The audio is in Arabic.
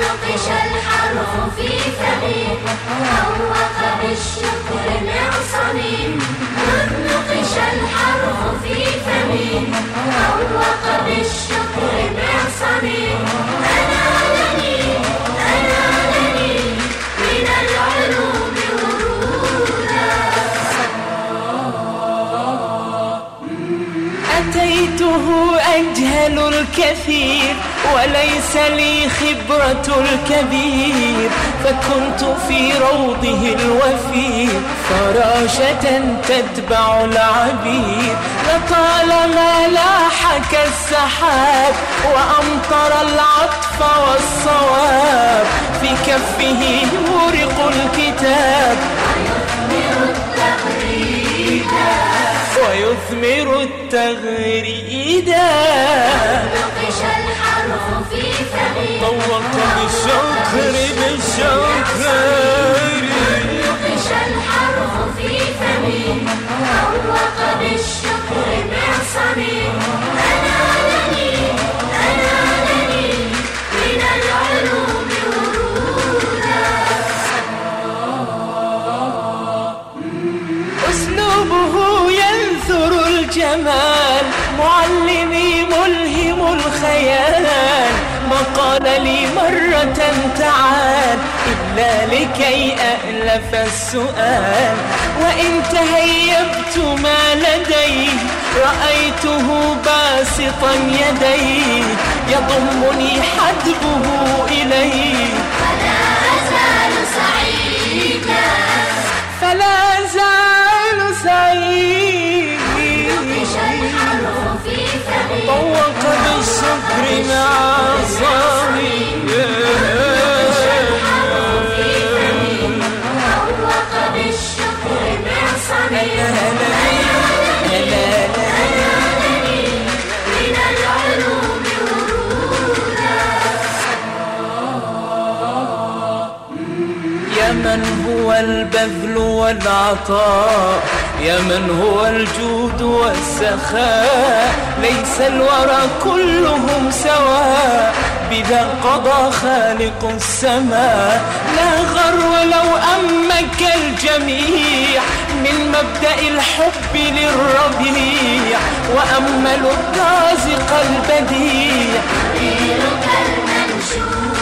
نقش الحرف في فمي روق بالشكر معصمي قد نقش الحرف في فمي روق بالشكر معصمي أنا لني أنا لني من العلوم ورودا أتيته أجهل الكثير. وليس لي خبرة الكبير فكنت في روضه الوفير. فراشة تتبع العبير. لطالما لاح كالسحاب وأمطر العطف والصواب. في كفه ورق الكتاب. ويثمر التغريدا بالشكر نقش الحرف في فمي طوق بالشكر معصمي أنا لني أنا لني من العلوم أسلوبه ينثر الجمال معلمي ملهم الخيال. قال لي مرة تعال إلا لكي أألف السؤال. وإن تهيبت ما لدي رأيته باسطا يديه يضمني حدبه إليه فلا أزال سعيدا فلا زال سعيد. نقش الحرف في فمي طوق بالشكر مع من هو البذل والعطاء يا من هو الجود والسخاء ليس الورى كلهم سواء. بذا قضى خالق السماء لا غر لو أمك الجميع. من مبدأ الحب للربيع وأمل الرازق البديع. دينك المنشور